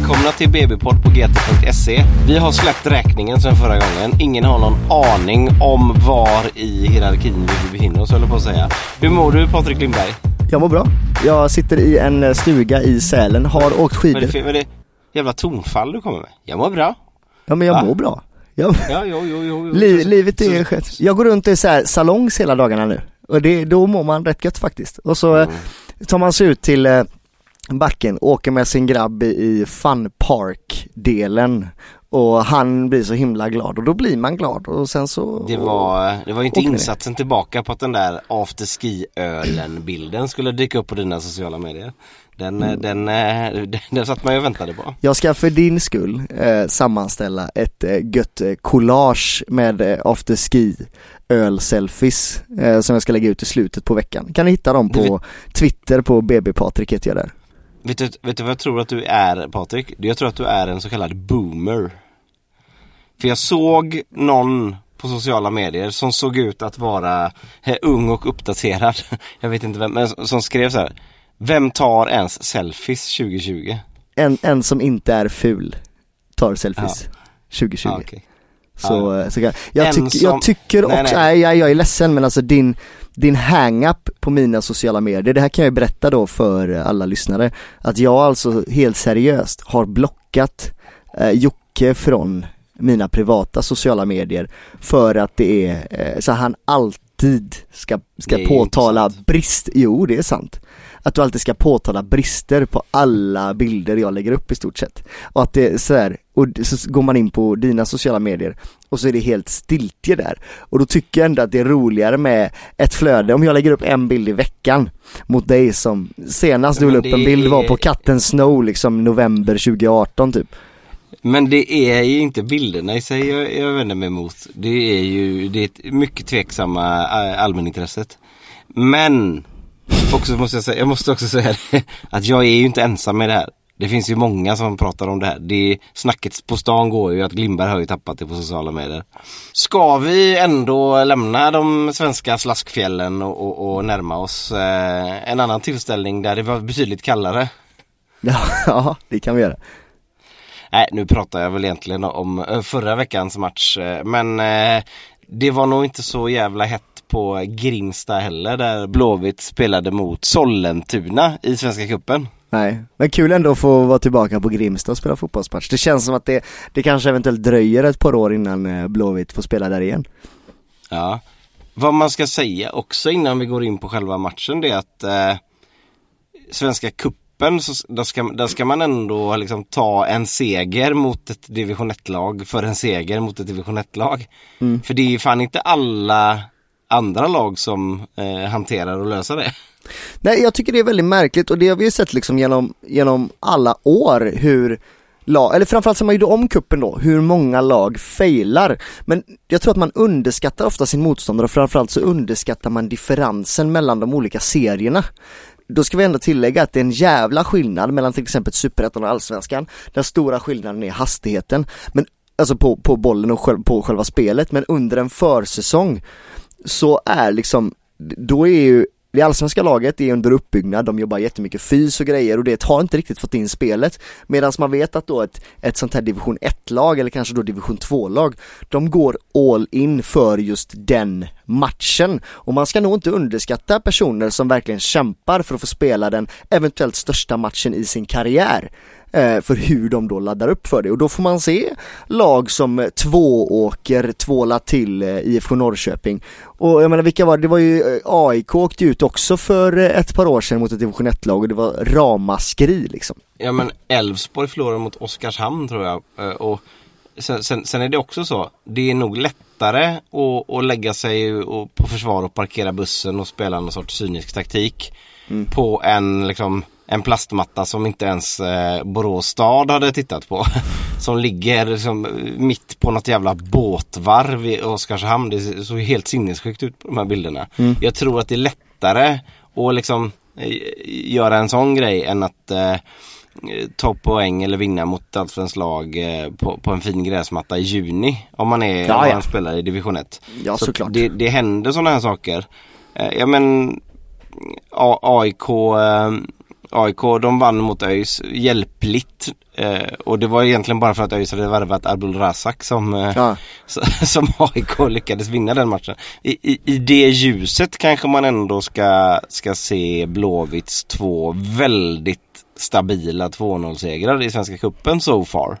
välkomna till BB-podd på gt.se. Vi har släppt räkningen sen förra gången. Ingen har någon aning om var i hierarkin vi befinner oss, höll på att säga. Hur mår du Patrik Lindberg? Jag mår bra. Jag sitter i en stuga i Sälen, har åkt Vad är det skidor. vad är det jävla tonfall du kommer med? Jag mår bra. Ja men jag Va? mår bra. Jag, Ja, jo, jo, jo. li, livet är skött. Jag går runt i så här salongs hela dagarna nu. Och det, då mår man rätt gött faktiskt. Och så Mm. eh, tar man sig ut till eh, backen, åker med sin grabb i, Fun Park-delen. Och han blir så himla glad och då blir man glad och sen så Det var, det var ju inte insatsen tillbaka på att den där afterski ölen bilden skulle dyka upp på dina sociala medier. Den, Mm. den, eh, den, den satt man ju och väntade på. Jag ska för din skull eh, sammanställa ett eh, gött collage med eh, afterski öl-selfies eh, som jag ska lägga ut i slutet på veckan. Kan ni hitta dem på Twitter på BB Patrik heter jag där. Vet du, vet du vad jag tror att du är Patrik? Jag tror att du är en så kallad boomer. För jag såg någon på sociala medier som såg ut att vara eh, ung och uppdaterad. Jag vet inte vem, men som skrev så här. Vem tar ens selfies 2020? En, en som inte är ful tar selfies 2020. Ah, okej. Så, eh, så kan, jag, tyck, som- jag tycker Nej, också, nej. nej, jag, jag är ledsen men alltså din, din hang-up på mina sociala medier, det här kan jag ju berätta då för alla lyssnare, att jag alltså helt seriöst har blockat eh, Jocke från mina privata sociala medier för att det är, eh, så han alltid ska, ska påtala brist, jo det är sant. Att du alltid ska påtala brister på alla bilder jag lägger upp i stort sett. Och att det är så här, och så går man in på dina sociala medier och så är det helt stiltje där. Och då tycker jag ändå att det är roligare med ett flöde, om jag lägger upp en bild i veckan mot dig som senast du la upp en bild var på katten Snow liksom november 2018 typ. Men det är ju inte bilderna i sig jag, jag vänder mig emot. Det är ju det är ett mycket tveksamma allmänintresset. Men också måste jag, säga, jag måste också säga det, att jag är ju inte ensam med det här. Det finns ju många som pratar om det här. Det, snacket på stan går ju att Glimberg har ju tappat det på sociala medier. Ska vi ändå lämna de svenska slaskfjällen och, och, och närma oss eh, en annan tillställning där det var betydligt kallare? Ja, ja, det kan vi göra. Nej, nu pratar jag väl egentligen om eh, förra veckans match. eh, Men eh, det var nog inte så jävla hett på Grimsta heller där Blåvitt spelade mot Sollentuna i Svenska Cupen. Nej, men kul ändå att få vara tillbaka på Grimsta och spela fotbollsmatch. Det känns som att det, det kanske eventuellt dröjer ett par år innan eh, Blåvitt får spela där igen. Ja. Vad man ska säga också innan vi går in på själva matchen det är att eh, Svenska Cupen, så, där, ska, där ska man ändå liksom ta en seger mot ett division 1-lag för en seger mot ett division 1-lag. Mm. För det är ju fan inte alla andra lag som eh, hanterar och löser det. Nej, jag tycker det är väldigt märkligt och det har vi ju sett liksom genom, genom alla år hur lag, eller framförallt som man gjorde om kuppen då, hur många lag failar. Men jag tror att man underskattar ofta sin motståndare och framförallt så underskattar man differensen mellan de olika serierna. Då ska vi ändå tillägga att det är en jävla skillnad mellan till exempel Superettan och Allsvenskan. Den stora skillnaden är hastigheten, men alltså på, på bollen och själv, på själva spelet, men under en försäsong så är liksom, då är ju det allsvenska laget är under uppbyggnad, de jobbar jättemycket fys och grejer och det har inte riktigt fått in spelet. Medan man vet att då ett, ett sånt här division 1-lag eller kanske då division 2-lag, de går all in för just den matchen. Och man ska nog inte underskatta personer som verkligen kämpar för att få spela den eventuellt största matchen i sin karriär för hur de då laddar upp för det och då får man se lag som eh, Tvååker tvåla till eh, IFK Norrköping och jag menar vilka var det? Det var ju eh, AIK åkte ut också för eh, ett par år sedan mot ett division 1-lag och det var ramaskri liksom. Ja men Elfsborg förlorade mot Oskarshamn tror jag. Eh, Och sen, sen, sen är det också så. Det är nog lättare att, att lägga sig och, på försvar och parkera bussen och spela någon sorts cynisk taktik. Mm. På en liksom en plastmatta som inte ens eh, Borås stad hade tittat på. Som ligger liksom, mitt på något jävla båtvarv i Oskarshamn. Det såg helt sinnessjukt ut på de här bilderna. Mm. Jag tror att det är lättare att liksom eh, göra en sån grej än att eh, ta poäng eller vinna mot allsvenskt lag eh, på, på en fin gräsmatta i juni. Om man är Ja, ja. man spelar i division 1. Ja Så såklart. det, det händer sådana här saker. Eh, ja men A- AIK, eh, AIK de vann mot ÖIS hjälpligt Eh, och det var egentligen bara för att ÖIS hade värvat Abdul Razak som, eh, Ja. som AIK lyckades vinna den matchen. I, i, I det ljuset kanske man ändå ska, ska se Blåvitts två väldigt stabila 2-0-segrar i Svenska Cupen so far.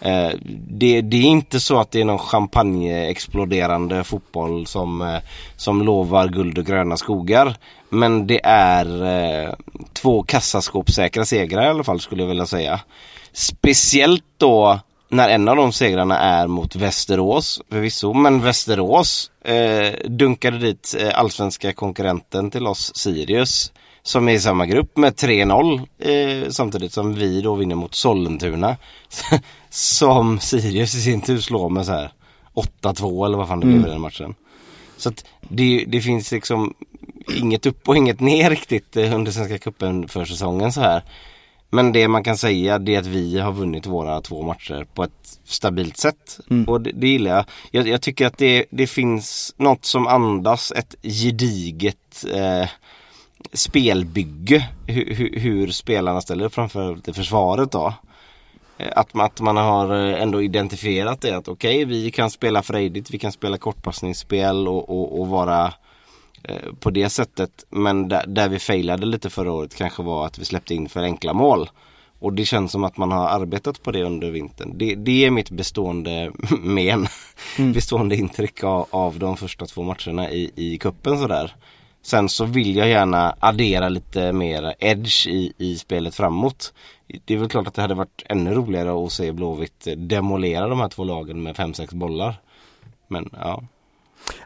Eh, det, det är inte så att det är någon champagne-exploderande fotboll som, eh, som lovar guld och gröna skogar. Men det är eh, två kassaskåpssäkra segrar i alla fall skulle jag vilja säga. Speciellt då när en av de segrarna är mot Västerås förvisso. Men Västerås eh, dunkade dit eh, allsvenska konkurrenten till oss Sirius. Som är i samma grupp med 3-0 eh, samtidigt som vi då vinner mot Sollentuna. som Sirius i sin tur slår med så här 8-2 eller vad fan det blev i den matchen. Så att det, det finns liksom inget upp och inget ner riktigt eh, under Svenska cupen för säsongen så här. Men det man kan säga det är att vi har vunnit våra två matcher på ett stabilt sätt. Och det, det gillar jag. jag. Jag tycker att det, det finns något som andas ett gediget eh, spelbygge. Hur, hur, hur spelarna ställer upp framför det försvaret då. Eh, Att att man har eh, ändå identifierat det att okej vi kan spela frejdigt, vi kan spela kortpassningsspel och, och, och vara eh, på det sättet. Men där, där vi failade lite förra året kanske var att vi släppte in för enkla mål. Och det känns som att man har arbetat på det under vintern. Det, det är mitt bestående men. bestående intryck av, av de första två matcherna i, i kuppen sådär. Sen så vill jag gärna addera lite mer edge i, i spelet framåt. Det är väl klart att det hade varit ännu roligare att se Blåvitt demolera de här två lagen med 5-6 bollar. Men ja.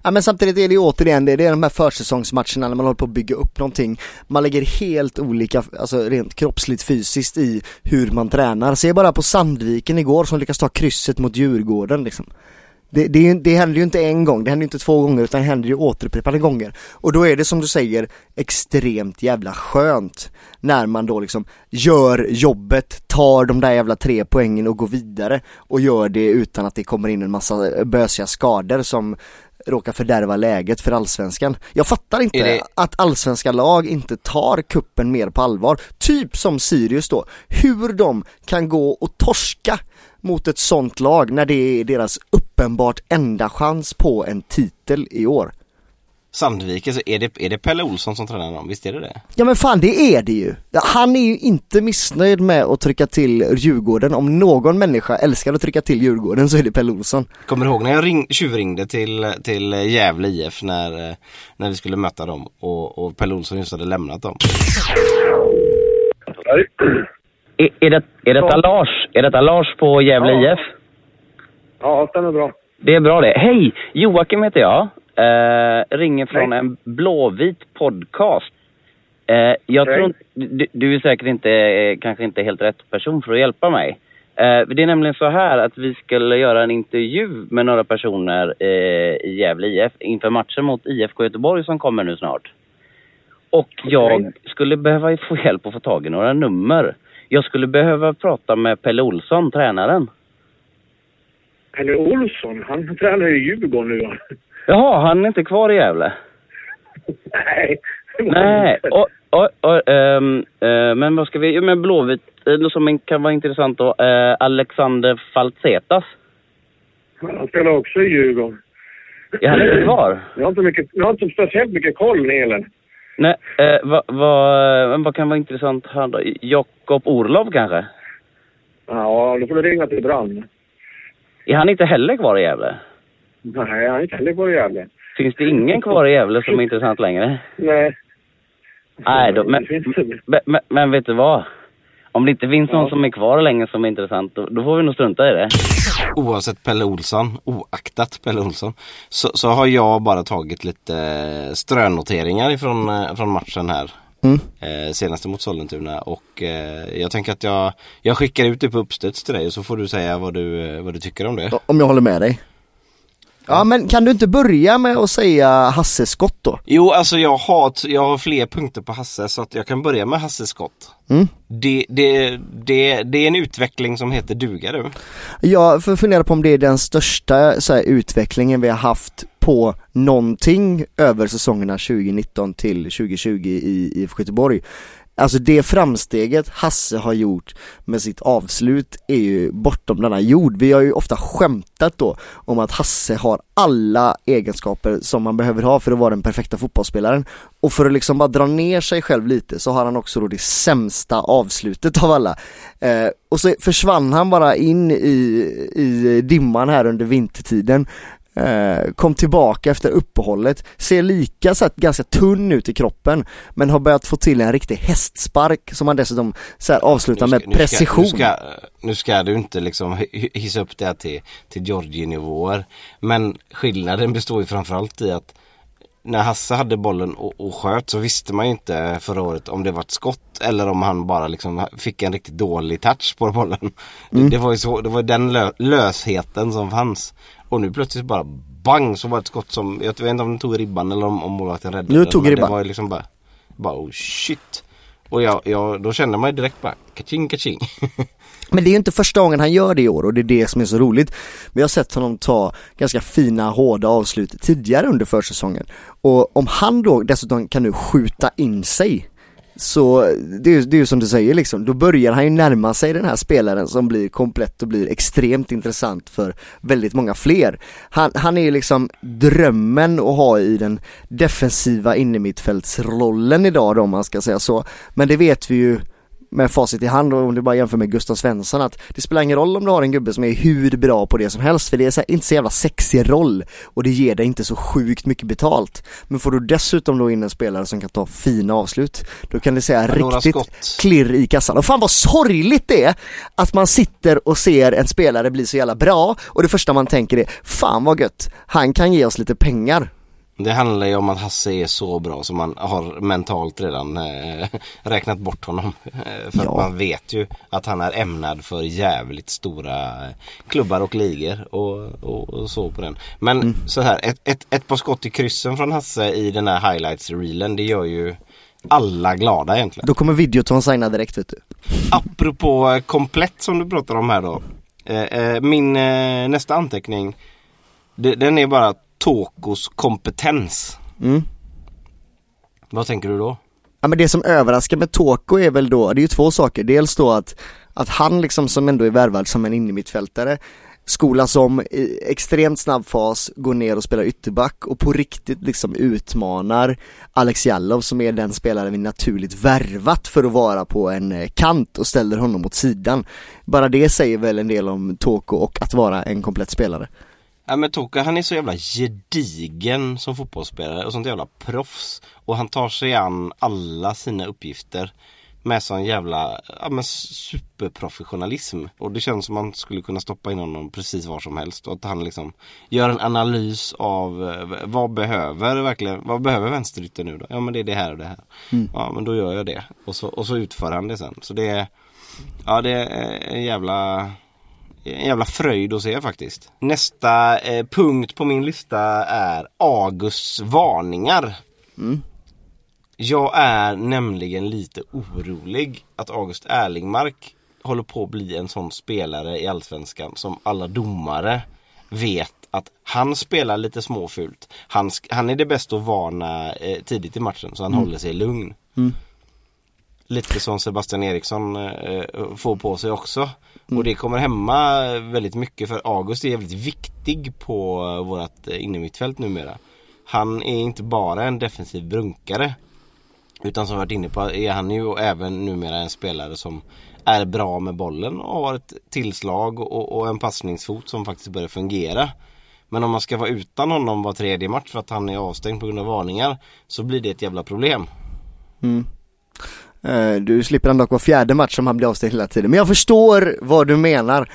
Ja men samtidigt är det ju återigen, det är de här försäsongsmatcherna när man håller på att bygga upp någonting. Man lägger helt olika, alltså rent kroppsligt fysiskt i hur man tränar. Se bara på Sandviken igår som lyckas ta krysset mot Djurgården liksom. Det, det, det händer ju inte en gång, det händer ju inte två gånger utan det händer ju återupprepade gånger. Och då är det som du säger extremt jävla skönt när man då liksom gör jobbet, tar de där jävla tre poängen och går vidare och gör det utan att det kommer in en massa bösiga skador som råkar fördärva läget för allsvenskan. Jag fattar inte det- att allsvenska lag inte tar kuppen mer på allvar. Typ som Sirius då, hur de kan gå och torska mot ett sånt lag när det är deras uppenbart enda chans på en titel i år. Sandviken så är det, är det Pelle Olsson som tränar dem, visst är det det? Ja men fan det är det ju. Han är ju inte missnöjd med att trycka till Djurgården. Om någon människa älskar att trycka till Djurgården så är det Pelle Olsson. Kommer du ihåg när jag ring, tjuvringde till, till Gävle IF när, när vi skulle möta dem och, och Pelle Olsson just hade lämnat dem? Är, är, det, är detta Lars? Är detta Lars på Gävle Ja. IF? Ja, stämmer bra. Det är bra det. Hej! Joakim heter jag. Eh, ringer från Hej. en blåvit podcast. Eh, jag Hej. tror du, du är säkert inte, eh, kanske inte helt rätt person för att hjälpa mig. Eh, det är nämligen så här att vi skulle göra en intervju med några personer eh, i Gävle IF inför matchen mot IFK Göteborg som kommer nu snart. Och jag skulle behöva få hjälp att få tag i några nummer. Jag skulle behöva prata med Pelle Olsson, tränaren. Pelle Olsson, han tränar ju i Djurgården nu. va? Jaha, han är inte kvar i Gävle? Nej. Nej, och, och, och, ehm, eh, men vad ska vi, med Blåvitt, eh, något som kan vara intressant då, eh, Alexander Faltsetas. Han spelar också i Djurgården. Är han inte kvar? Jag har inte, mycket, jag har inte speciellt mycket koll, Nelen. Nej, eh, vad, vad, men vad kan vara intressant här då? Jakob Orlov kanske? Ja, då får du ringa till Brand. Är han inte heller kvar i Gävle? Nej, han är inte heller på Gävle. Finns det ingen kvar i Gävle som är intressant längre? Nej. Nej då, men, men, men vet du vad? Om det inte finns någon Ja. som är kvar länge som är intressant, då, då får vi nog strunta i det. Oavsett Pelle Olsson, oaktat Pelle Olsson, så, så har jag bara tagit lite eh, strönoteringar ifrån, eh, från matchen här. Mm. Eh, senaste mot Sollentuna och eh, jag tänker att jag, jag skickar ut det på uppstuds till dig och så får du säga vad du, eh, vad du tycker om det. Om jag håller med dig. Ja men kan du inte börja med att säga Hasse Skott då? Jo, alltså jag har, jag har fler punkter på Hasse så att jag kan börja med Hasse Skott. Mm. Det, det, det, det är en utveckling som heter duga du. Jag får fundera på om det är den största så här, utvecklingen vi har haft på någonting över säsongerna 2019 till 2020 i IFK Göteborg. Alltså det framsteget Hasse har gjort med sitt avslut är ju bortom denna jord. Vi har ju ofta skämtat då om att Hasse har alla egenskaper som man behöver ha för att vara den perfekta fotbollsspelaren. Och för att liksom bara dra ner sig själv lite så har han också då det sämsta avslutet av alla. Eh, och så försvann han bara in i, i dimman här under vintertiden kom tillbaka efter uppehållet, ser lika så ganska tunn ut i kroppen men har börjat få till en riktig hästspark som han dessutom så här, avslutar med precision. Nu ska, nu ska du inte liksom hissa upp det här till, till Georgie-nivåer men skillnaden består ju framförallt i att när Hasse hade bollen och, och sköt så visste man ju inte förra året om det var ett skott eller om han bara liksom fick en riktigt dålig touch på bollen. Mm. Det, det, var ju så, det var den lö, lösheten som fanns. Och nu plötsligt bara bang så var det ett skott som, jag vet inte om den tog ribban eller om, om målvakten räddade Nu tog ribban. Det var liksom bara, bara oh shit. Och jag, jag, då kände man ju direkt bara kaching kaching. Men det är ju inte första gången han gör det i år och det är det som är så roligt. Vi har sett honom ta ganska fina hårda avslut tidigare under försäsongen. Och om han då dessutom kan nu skjuta in sig så det är, det är ju som du säger liksom, då börjar han ju närma sig den här spelaren som blir komplett och blir extremt intressant för väldigt många fler. Han, han är ju liksom drömmen att ha i den defensiva innermittfältsrollen idag då om man ska säga så. Men det vet vi ju med facit i hand och om du bara jämför med Gustav Svensson att det spelar ingen roll om du har en gubbe som är hur bra på det som helst för det är så här, inte så jävla sexig roll och det ger dig inte så sjukt mycket betalt. Men får du dessutom då in en spelare som kan ta fina avslut då kan det säga riktigt klirr i kassan. Och fan vad sorgligt det är att man sitter och ser en spelare bli så jävla bra och det första man tänker är fan vad gött, han kan ge oss lite pengar. Det handlar ju om att Hasse är så bra som man har mentalt redan eh, räknat bort honom. Eh, för ja. att man vet ju att han är ämnad för jävligt stora klubbar och ligor och, och, och så på den. Men mm. så här, ett, ett, ett par skott i kryssen från Hasse i den här highlights-reelen det gör ju alla glada egentligen. Då kommer Videoton signa direkt vet du. Apropå komplett som du pratar om här då. Eh, eh min eh, nästa anteckning den är bara Tokos kompetens. Mm. Vad tänker du då? Ja men det som överraskar med Toko är väl då, det är ju två saker. Dels då att, att han liksom som ändå är värvad som en innermittfältare skolas om i extremt snabb fas, går ner och spelar ytterback och på riktigt liksom utmanar Alex Jallov som är den spelare vi naturligt värvat för att vara på en eh, kant och ställer honom åt sidan. Bara det säger väl en del om Toko och att vara en komplett spelare. Ja men Toka han är så jävla gedigen som fotbollsspelare och sånt jävla proffs. Och han tar sig an alla sina uppgifter med sån jävla ja, men superprofessionalism. Och det känns som man skulle kunna stoppa in honom precis var som helst. Och att han liksom gör en analys av eh, vad behöver verkligen, vad behöver vänsterytter nu då? Ja men det är det här och det här. Mm. Ja men då gör jag det. Och så, och så utför han det sen. Så det är, ja det är en jävla en jävla fröjd att se faktiskt. Nästa eh, punkt på min lista är Augusts varningar. Mm. Jag är nämligen lite orolig att August Erlingmark håller på att bli en sån spelare i Allsvenskan som alla domare vet att han spelar lite småfult. Han, han är det bästa att varna eh, tidigt i matchen så han mm. håller sig lugn. Mm. Lite som Sebastian Eriksson eh, får på sig också. Mm. Och det kommer hämma väldigt mycket för August är väldigt viktig på vårat eh, innermittfält numera. Han är inte bara en defensiv brunkare. Utan som vi varit inne på är han ju även numera en spelare som är bra med bollen och har ett tillslag och, och en passningsfot som faktiskt börjar fungera. Men om man ska vara utan honom var tredje match för att han är avstängd på grund av varningar så blir det ett jävla problem. Mm. Eh, du slipper ändå vara fjärde match som han blir avstängd hela tiden. Men jag förstår vad du menar.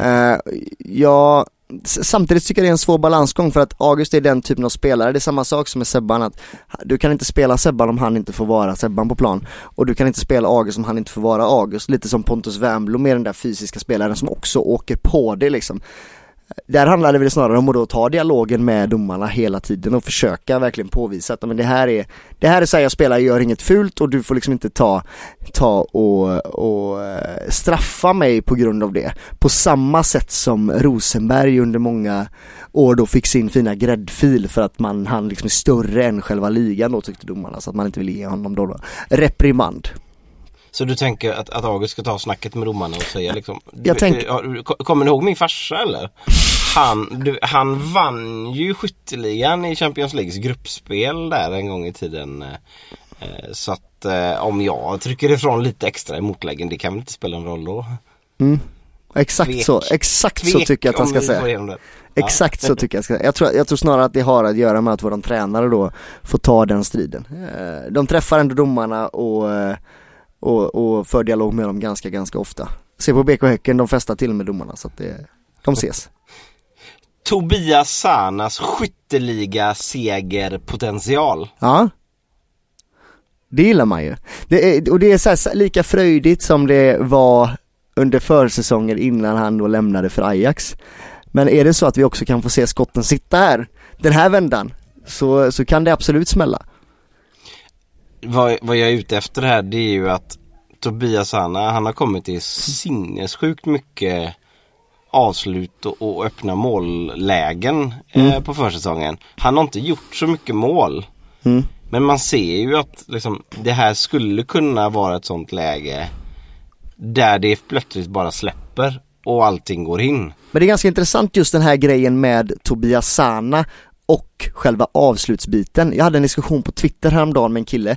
Eh, jag Samtidigt tycker jag det är en svår balansgång för att August är den typen av spelare, det är samma sak som med Sebban att du kan inte spela Sebban om han inte får vara Sebban på plan och du kan inte spela August om han inte får vara August, lite som Pontus Wernbloom är den där fysiska spelaren som också åker på det liksom. Där handlar det väl snarare om att då ta dialogen med domarna hela tiden och försöka verkligen påvisa att men det här är Det här är så här jag spelar, jag gör inget fult och du får liksom inte ta Ta och, och eh, straffa mig på grund av det. På samma sätt som Rosenberg under många år då fick sin fina gräddfil för att man, han liksom är större än själva ligan då tyckte domarna så att man inte ville ge honom då, då. Reprimand. Så du tänker att, att August ska ta snacket med domarna och säga liksom Jag du, tänk- Kommer ni ihåg min farsa eller? Han, du, han vann ju skytteligan i Champions Leagues gruppspel där en gång i tiden. eh, eh, Så att eh, om jag trycker ifrån lite extra i motläggen det kan väl inte spela någon roll då? Exakt Tvek. så, exakt så Tvek tycker jag att han ska säga. det. Ja. Exakt så tycker jag ska jag tror, jag tror snarare att det har att göra med att våran tränare då får ta den striden. De träffar ändå domarna och, och, och för dialog med dem ganska, ganska ofta. Se på BK Häcken, de festar till med domarna så att det, de ses. Tobias Sanas skytteliga segerpotential. Ja. Det gillar man ju. Det är, och det är så här, lika fröjdigt som det var under försäsongen innan han då lämnade för Ajax. Men är det så att vi också kan få se skotten sitta här den här vändan så, så kan det absolut smälla. Vad, vad jag är ute efter här det är ju att Tobias Sana han har kommit till sinnessjukt mycket avslut och, och öppna mållägen eh, på försäsongen. Han har inte gjort så mycket mål. Mm. Men man ser ju att liksom, det här skulle kunna vara ett sånt läge där det plötsligt bara släpper och allting går in. Men det är ganska intressant just den här grejen med Tobias Sana och själva avslutsbiten. Jag hade en diskussion på Twitter häromdagen med en kille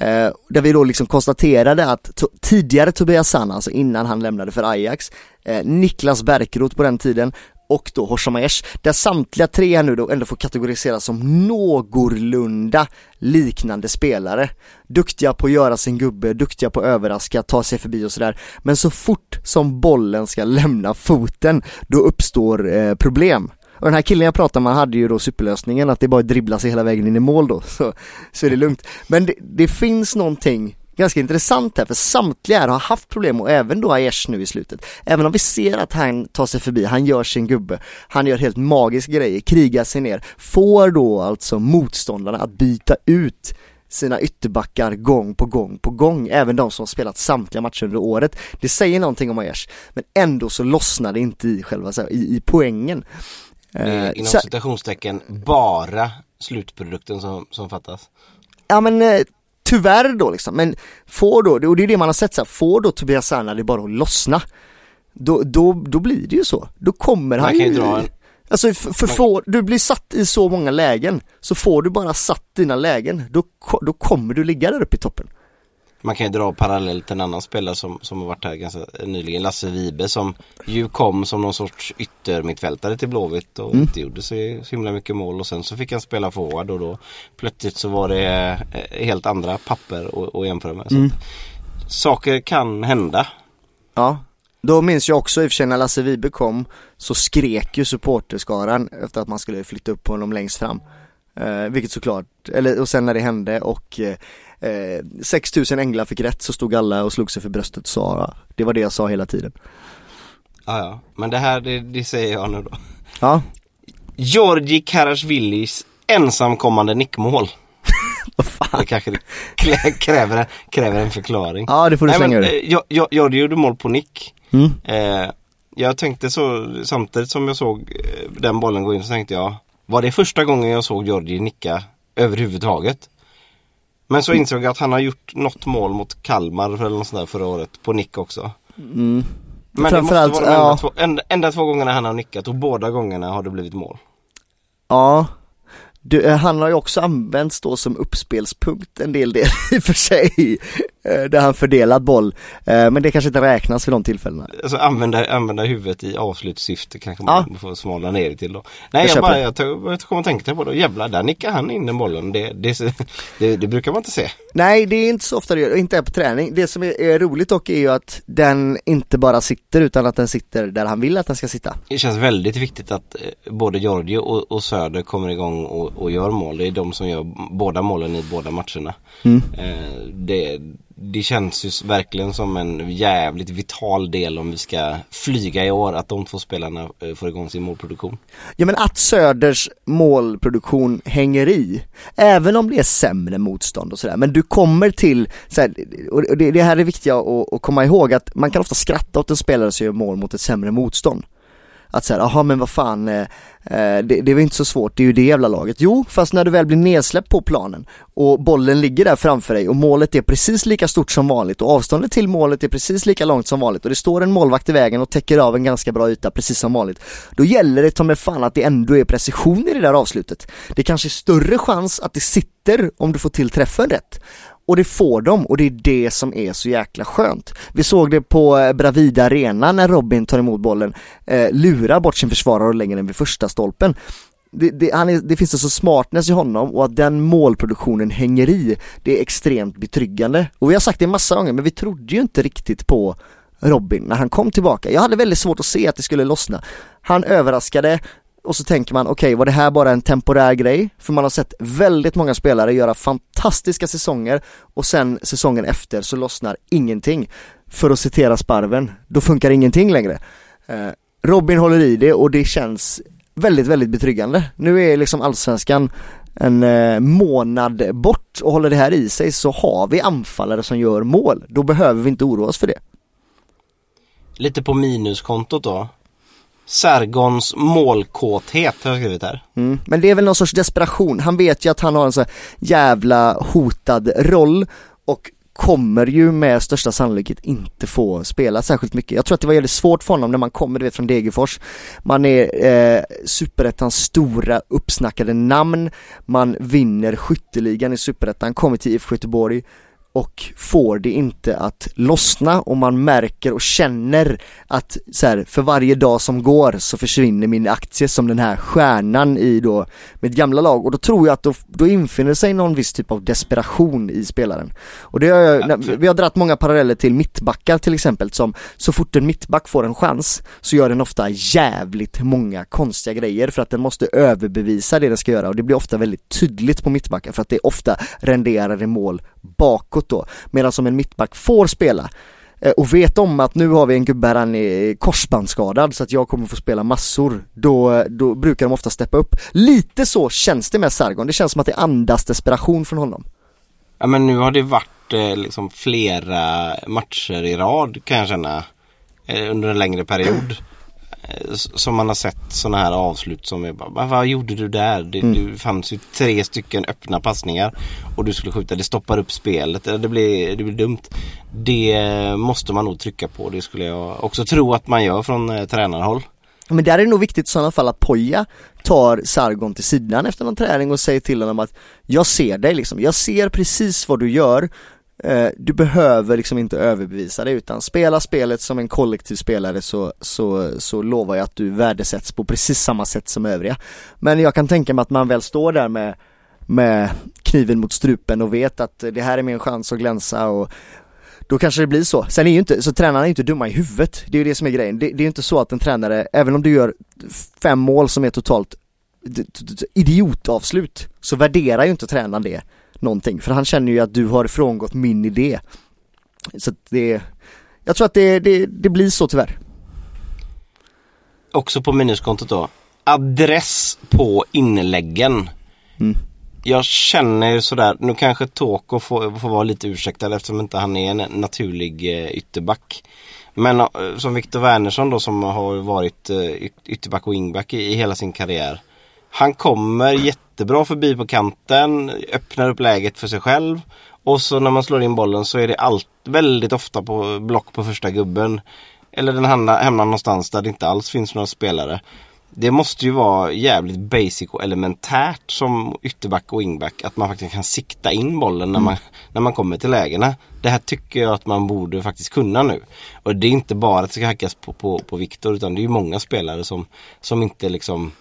eh, där vi då liksom konstaterade att to- tidigare Tobias Sana, alltså innan han lämnade för Ajax, eh, Niklas Bärkroth på den tiden och då Hosham Aiesh, där samtliga tre nu då ändå får kategoriseras som någorlunda liknande spelare. Duktiga på att göra sin gubbe, duktiga på att överraska, ta sig förbi och sådär. Men så fort som bollen ska lämna foten, då uppstår eh, problem. Och den här killen jag pratade med hade ju då superlösningen att det bara dribblar sig hela vägen in i mål då, så, så är det lugnt. Men det, det finns någonting ganska intressant här för samtliga här har haft problem och även då Aiesh nu i slutet. Även om vi ser att han tar sig förbi, han gör sin gubbe, han gör helt magiska grejer, krigar sig ner, får då alltså motståndarna att byta ut sina ytterbackar gång på gång på gång, även de som har spelat samtliga matcher under året. Det säger någonting om Aiesh, men ändå så lossnar det inte i själva så här, i, i poängen. Det är Eh, inom så- citationstecken bara slutprodukten som, som fattas. Ja men eh, tyvärr då liksom, men får då, och det är det man har sett så här, får då Tobias Sana det bara att lossna då, då, då blir det ju så, då kommer Man han kan ju dra en- Alltså för, för får, du blir satt i så många lägen, så får du bara satt dina lägen, då, då kommer du ligga där uppe i toppen Man kan ju dra parallell till en annan spelare som, som har varit här ganska nyligen, Lasse Vibe som ju kom som någon sorts yttermittfältare till Blåvitt och inte gjorde så, så himla mycket mål och sen så fick han spela forward och då plötsligt så var det eh, helt andra papper att- jämföra med. Så att, saker kan hända. Ja, då minns jag också i och för sig när Lasse Vibe kom så skrek ju supporterskaran efter att man skulle flytta upp honom längst fram. Eh, vilket såklart, eller och sen när det hände och eh, eh, 6000 änglar fick rätt så stod alla och slog sig för bröstet och sa "Ja, det var det jag sa hela tiden. Ja, ja. Men det här, det, det säger jag nu då. Ja, Georgi Karasvilis ensamkommande nickmål. vad fan. Det kanske kräver, en- kräver en förklaring. Ja det får du Nej, slänga ur. eh, jag, jag, jag gjorde mål på nick. Mm. Eh, jag tänkte så, samtidigt som jag såg eh, den bollen gå in så tänkte jag, var det första gången jag såg Georgi nicka överhuvudtaget? Men så insåg jag att han har gjort något mål mot Kalmar eller något sånt där förra året på nick också. Mm. Men det måste vara de enda, ja. två, enda, enda två gångerna han har nickat och båda gångerna har det blivit mål. Ja, du, eh, han har ju också använts då som uppspelspunkt en del del i och för sig. Eh, Där han fördelat boll. Eh, Men det kanske inte räknas för de tillfällena. Alltså använda, använda huvudet i avslutssyfte kanske man får smala ner det till då. Nej Jag jag, bara, jag, tog, jag kom och tänkte på det, jävlar där nickar han in den bollen. Det, det, det, det brukar man inte se. Nej, det är inte så ofta det gör, inte på träning. Det som är, är roligt dock är ju att den inte bara sitter utan att den sitter där han vill att den ska sitta. Det känns väldigt viktigt att eh, både Giorgio och, och Söder kommer igång och, och gör mål. Det är de som gör båda målen i båda matcherna. Mm. Eh, det, det känns ju verkligen som en jävligt vital del om vi ska flyga i år att de två spelarna eh, får igång sin målproduktion. Ja men att Söders målproduktion hänger i, även om det är sämre motstånd och sådär, men du kommer till, så här, och det, det här är viktiga att, att komma ihåg att man kan ofta skratta åt en spelare som gör mål mot ett sämre motstånd att säga, jaha men vad fan, eh, eh, det, det är väl inte så svårt, det är ju det jävla laget. Jo, fast när du väl blir nedsläppt på planen och bollen ligger där framför dig och målet är precis lika stort som vanligt och avståndet till målet är precis lika långt som vanligt och det står en målvakt i vägen och täcker av en ganska bra yta precis som vanligt. Då gäller det ta mig fan att det ändå är precision i det där avslutet. Det kanske är större chans att det sitter om du får till träffen rätt. Och det får de och det är det som är så jäkla skönt. Vi såg det på eh, Bravida Arena när Robin tar emot bollen, eh, lurar bort sin försvarare och lägger den vid första stolpen. Det, det, han är, det finns en så smartness i honom och att den målproduktionen hänger i, det är extremt betryggande. Och vi har sagt det massa gånger, men vi trodde ju inte riktigt på Robin när han kom tillbaka. Jag hade väldigt svårt att se att det skulle lossna. Han överraskade, och så tänker man, okej okay, var det här bara en temporär grej? För man har sett väldigt många spelare göra fantastiska säsonger och sen säsongen efter så lossnar ingenting. För att citera Sparven, då funkar ingenting längre. Eh, Robin håller i det och det känns väldigt, väldigt betryggande. Nu är liksom allsvenskan en eh, månad bort och håller det här i sig så har vi anfallare som gör mål. Då behöver vi inte oroa oss för det. Lite på minuskontot då. Sergons målkåthet har jag skrivit här. Mm, men det är väl någon sorts desperation. Han vet ju att han har en så jävla hotad roll och kommer ju med största sannolikhet inte få spela särskilt mycket. Jag tror att det var väldigt svårt för honom när man kommer, du vet från Degerfors. Man är eh, superettans stora uppsnackade namn, man vinner skytteligan i superettan, kommer till IFK Göteborg och får det inte att lossna och man märker och känner att så här, för varje dag som går så försvinner min aktie som den här stjärnan i då mitt gamla lag. Och då tror jag att då, då infinner sig någon viss typ av desperation i spelaren. Och det har jag, vi har dratt många paralleller till mittbackar till exempel som så fort en mittback får en chans så gör den ofta jävligt många konstiga grejer för att den måste överbevisa det den ska göra. Och det blir ofta väldigt tydligt på mittbackar för att det ofta renderar i mål bakåt då. Medan som en mittback får spela eh, och vet om att nu har vi en gubbe här, han är korsbandsskadad så att jag kommer få spela massor, då, eh, då brukar de ofta steppa upp. Lite så känns det med Sargon, det känns som att det andas desperation från honom. Ja men nu har det varit eh, liksom flera matcher i rad kan jag känna eh, under en längre period. Eh, som man har sett sådana här avslut som är bara, vad gjorde du där? Det, mm. det fanns ju tre stycken öppna passningar och du skulle skjuta. Det stoppar upp spelet. Det blir, det blir dumt. Det måste man nog trycka på. Det skulle jag också tro att man gör från eh, tränarhåll. Men där är det nog viktigt i sådana fall att Poja tar Sargon till sidan efter någon träning och säger till honom att jag ser dig liksom, jag ser precis vad du gör Eh, du behöver liksom inte överbevisa dig utan spela spelet som en kollektiv spelare så, så, så lovar jag att du värdesätts på precis samma sätt som övriga. Men jag kan tänka mig att man väl står där med, med kniven mot strupen och vet att det här är min chans att glänsa och då kanske det blir så. Sen är ju inte, så tränarna är ju inte dumma i huvudet. Det är ju det som är grejen. Det, det är ju inte så att en tränare, även om du gör fem mål som är totalt idiotavslut, så värderar ju inte tränaren det någonting. För han känner ju att du har frångått min idé. Så det, jag tror att det, det, det blir så tyvärr. Också på minuskontot då. Adress på inläggen. Mm. Jag känner ju sådär, nu kanske Toko får, får vara lite ursäktad eftersom inte han är en naturlig eh, ytterback. Men eh, som Viktor Wernersson då som har varit eh, ytterback och wingback i, i hela sin karriär. Han kommer jättebra förbi på kanten, öppnar upp läget för sig själv. Och så när man slår in bollen så är det allt, väldigt ofta på block på första gubben. Eller den hamnar, hamnar någonstans där det inte alls finns några spelare. Det måste ju vara jävligt basic och elementärt som ytterback och wingback att man faktiskt kan sikta in bollen när man, mm. när man kommer till lägena. Det här tycker jag att man borde faktiskt kunna nu. Och det är inte bara att det ska hackas på, på, på Viktor utan det är ju många spelare som, som inte liksom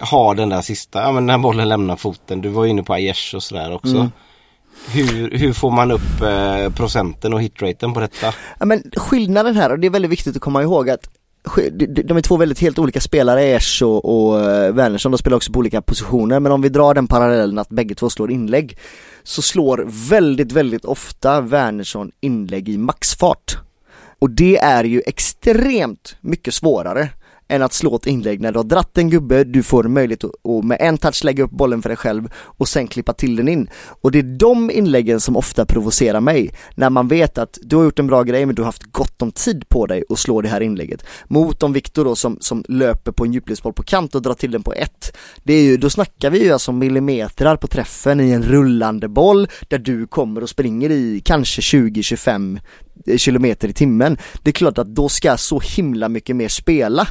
har den där sista, ja men när bollen lämnar foten. Du var inne på Aiesh och sådär också. Mm. Hur, hur får man upp eh, procenten och hitraten på detta? Ja men skillnaden här, och det är väldigt viktigt att komma ihåg att de är två väldigt helt olika spelare, Esch och, och eh, Wernersson, de spelar också på olika positioner men om vi drar den parallellen att bägge två slår inlägg så slår väldigt, väldigt ofta Wernersson inlägg i maxfart. Och det är ju extremt mycket svårare än att slå ett inlägg när du har dratt en gubbe, du får möjlighet att med en touch lägga upp bollen för dig själv och sen klippa till den in. Och det är de inläggen som ofta provocerar mig, när man vet att du har gjort en bra grej men du har haft gott om tid på dig att slå det här inlägget. Mot om Viktor då som, som löper på en djupledsboll på kant och drar till den på ett. Det är ju, då snackar vi ju alltså millimeter på träffen i en rullande boll där du kommer och springer i kanske 20-25 kilometer i timmen. Det är klart att då ska så himla mycket mer spela.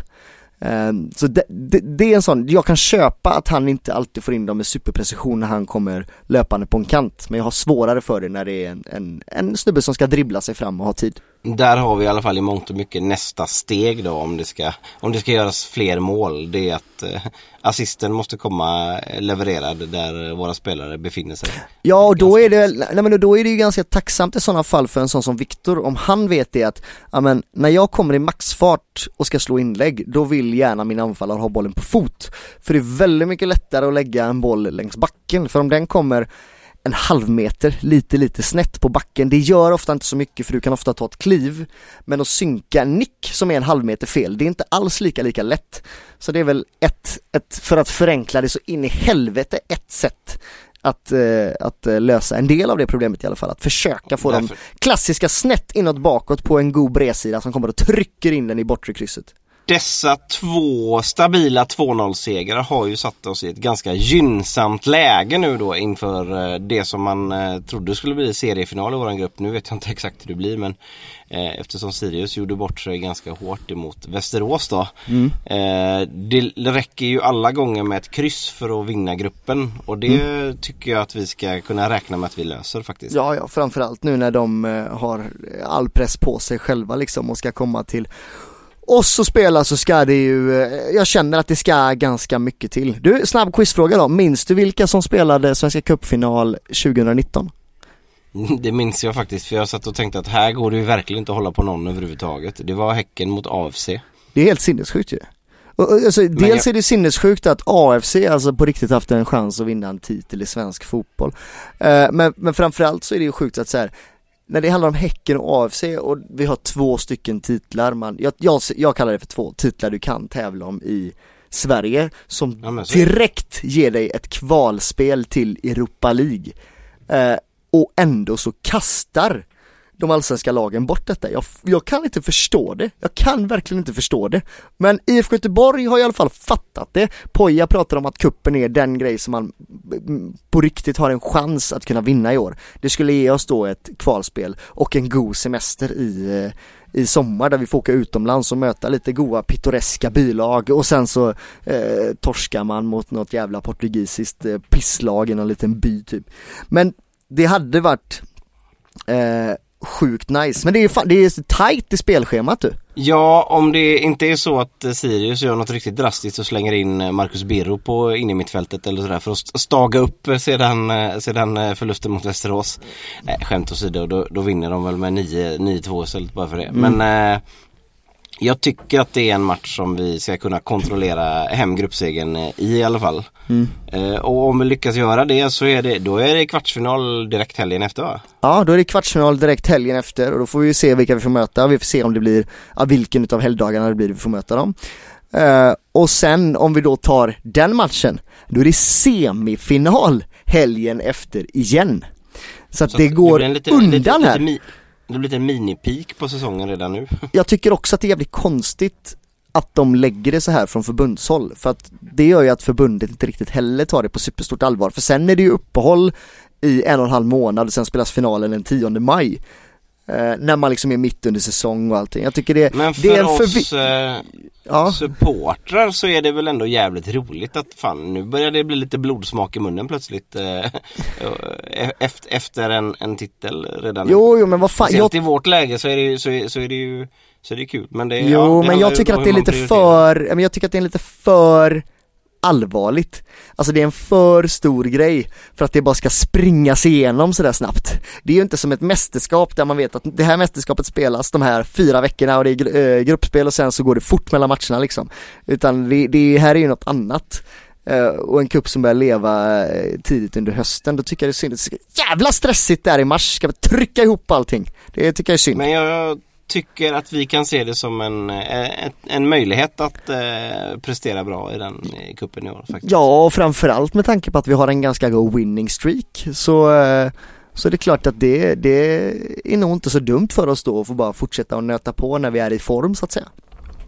Ehm, så det, det, det, är en sån, jag kan köpa att han inte alltid får in dem med superprecision när han kommer löpande på en kant. Men jag har svårare för det när det är en, en, en snubbe som ska dribbla sig fram och ha tid. Där har vi i alla fall i mångt och mycket nästa steg då om det ska, om det ska göras fler mål. Det är att eh, assisten måste komma levererad där våra spelare befinner sig. Ja och då är det, nej men då är det ju ganska tacksamt i sådana fall för en sån som Viktor om han vet det att, ja men när jag kommer i maxfart och ska slå inlägg, då vill gärna min anfallare ha bollen på fot. För det är väldigt mycket lättare att lägga en boll längs backen, för om den kommer en halv meter, lite lite snett på backen. Det gör ofta inte så mycket för du kan ofta ta ett kliv. Men att synka en nick som är en halv meter fel, det är inte alls lika lika lätt. Så det är väl ett, ett för att förenkla det så in i helvete ett sätt att, eh, att eh, lösa en del av det problemet i alla fall. Att försöka få Därför... de klassiska snett inåt bakåt på en god bredsida som kommer och trycker in den i bortre krysset. Dessa två stabila 2-0-segrar har ju satt oss i ett ganska gynnsamt läge nu då inför eh, det som man eh, trodde skulle bli seriefinal i våran grupp. Nu vet jag inte exakt hur det blir men eh, eftersom Sirius gjorde bort sig ganska hårt emot Västerås då. Mm. Det räcker ju alla gånger med ett kryss för att vinna gruppen och det mm. tycker jag att vi ska kunna räkna med att vi löser faktiskt. Ja, ja, framförallt nu när de har all press på sig själva liksom och ska komma till oss att spela så ska det ju, eh, jag känner att det ska ganska mycket till. Du, snabb quizfråga då. Minns du vilka som spelade Svenska Cupfinal 2019? Det minns jag faktiskt för jag satt och tänkte att här går det ju verkligen inte att hålla på någon överhuvudtaget. Det var Häcken mot AFC. Det är helt sinnessjukt ju. Och, alltså, dels jag... är det sinnessjukt att AFC alltså på riktigt haft en chans att vinna en titel i svensk fotboll. Uh, men, men framförallt så är det ju sjukt att så här, när det handlar om Häcken och AFC och vi har två stycken titlar man, jag, jag, jag kallar det för två titlar du kan tävla om i Sverige som ja, direkt ger dig ett kvalspel till Europa League. Eh, och ändå så kastar de allsvenska lagen bort detta. Jag, jag kan inte förstå det. Jag kan verkligen inte förstå det. Men IFK Göteborg har i alla fall fattat det. Poja pratar om att kuppen är den grej som man mm, på riktigt har en chans att kunna vinna i år. Det skulle ge oss då ett kvalspel och en god semester i eh, i sommar där vi får åka utomlands och möta lite goa pittoreska bylag och sen så eh, torskar man mot något jävla portugisiskt eh, pisslag i någon liten by typ. Men det hade varit eh, sjukt nice. Men det är fan, det är tight i spelschemat du. Ja, om det inte är så att Sirius gör något riktigt drastiskt och slänger in Marcus Birro på inne i mittfältet eller sådär för att staga upp sedan, sedan förlusten mot Västerås. Nej, skämt åsido, då, då vinner de väl med 9-2 istället bara för det. Mm. Men eh, jag tycker att det är en match som vi ska kunna kontrollera hem gruppsegern i i alla fall. Mm. Eh, och om vi lyckas göra det så är det, då är det kvartsfinal direkt helgen efter va? Ja, då är det kvartsfinal direkt helgen efter och då får vi se vilka vi får möta. Vi får se om det blir, ja, vilken utav helgdagarna det blir vi får möta dem. Eh, och sen om vi då tar den matchen, då är det semifinal helgen efter igen. Så att så det går det lite, undan lite, här. Det blir en mini-peak på säsongen redan nu. Jag tycker också att det är jävligt konstigt att de lägger det så här från förbundshåll för att det gör ju att förbundet inte riktigt heller tar det på superstort allvar för sen är det ju uppehåll i en och en halv månad och sen spelas finalen den 10 maj. Eh, när man liksom är mitt under säsong och allting. Jag tycker det, Men för det är en oss eh, ja. supportrar så är det väl ändå jävligt roligt att fan nu börjar det bli lite blodsmak i munnen plötsligt eh, efter, efter en, en titel redan. Jo, jo men vad fan. jag... i vårt läge så är det, så är, så är det ju så är det kul. Men det, jo, ja, det men jag tycker att det är lite för, men jag tycker att det är lite för allvarligt. Alltså det är en för stor grej för att det bara ska springas igenom sådär snabbt. Det är ju inte som ett mästerskap där man vet att det här mästerskapet spelas de här fyra veckorna och det är eh, gruppspel och sen så går det fort mellan matcherna liksom. Utan det, det här är ju något annat. Eh, och en kupp som börjar leva eh, tidigt under hösten, då tycker jag det är synd. Det är så jävla stressigt där i mars, ska vi trycka ihop allting. Det tycker jag är synd. Men jag tycker att vi kan se det som en, eh, ett- en möjlighet att eh, prestera bra i den i kuppen i år. Faktiskt. Ja, och framförallt med tanke på att vi har en ganska god winning streak så, eh, så är det klart att det, det är nog inte så dumt för oss då att få bara fortsätta och nöta på när vi är i form så att säga.